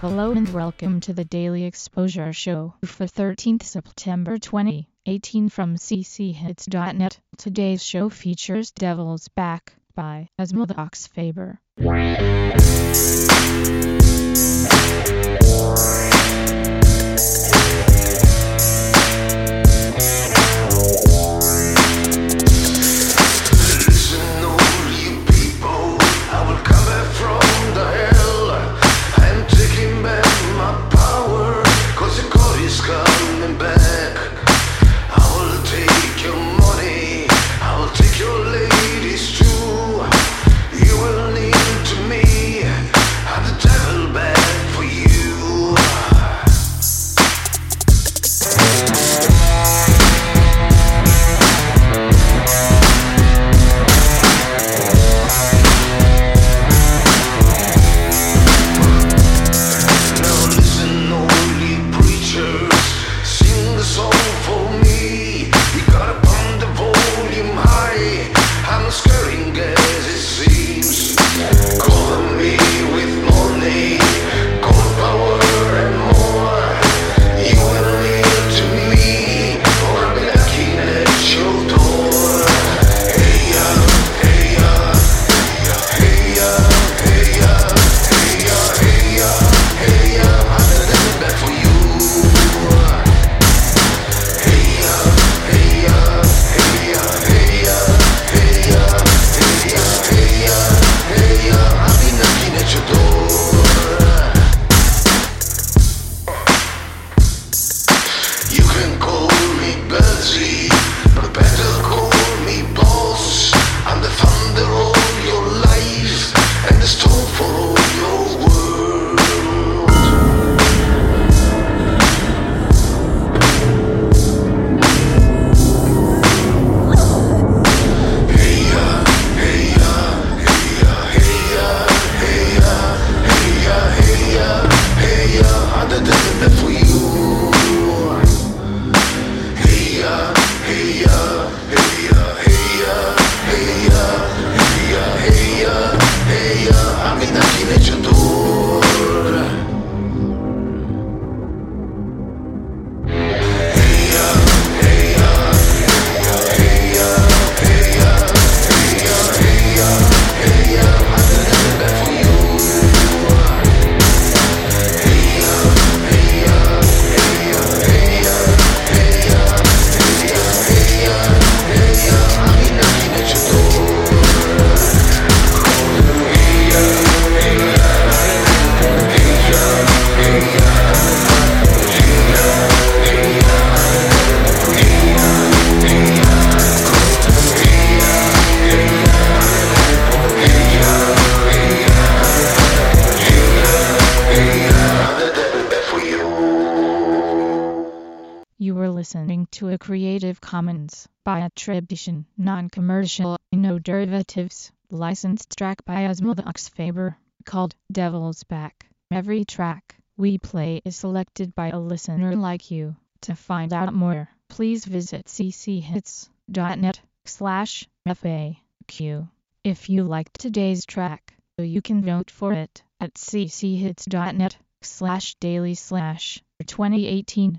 Hello and welcome to the Daily Exposure Show for 13th September 2018 from cchits.net. Today's show features Devil's Back by Asmodox Faber. listening to a Creative Commons by attribution, non-commercial, no derivatives, licensed track by Osmolvox Faber, called Devil's Back. Every track we play is selected by a listener like you. To find out more, please visit cchits.net slash FAQ. If you liked today's track, you can vote for it at cchits.net slash daily slash 2018.